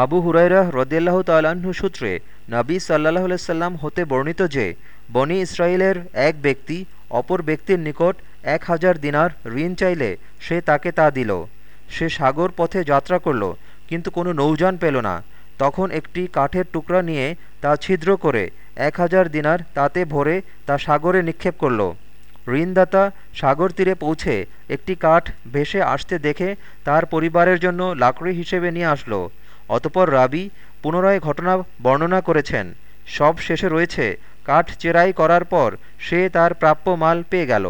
আবু হুরাইরা রদিয়াল্লাহ তাল্লাহ্ন সূত্রে নাবী সাল্লাহ সাল্লাম হতে বর্ণিত যে, বনি ইসরায়েলের এক ব্যক্তি অপর ব্যক্তির নিকট এক হাজার দিনার ঋণ চাইলে সে তাকে তা দিল। সে সাগর পথে যাত্রা করল, কিন্তু কোনো নৌযান পেল না। তখন একটি কাঠের টুকরা নিয়ে তা ছিদ্র করে এক হাজার দিনার তাতে ভরে তা সাগরে নিক্ষেপ করল। ঋণদাতা সাগর তীরে পৌঁছে একটি কাঠ ভেসে আসতে দেখে তার পরিবারের জন্য লাকড়ি হিসেবে নিয়ে আসলো। অতপর রাবি পুনরায় ঘটনা বর্ণনা করেছেন, সব শেষে রয়েছে কাঠ চেরাই করার পর সে তার প্রাপ্য মাল পেয়ে গেল।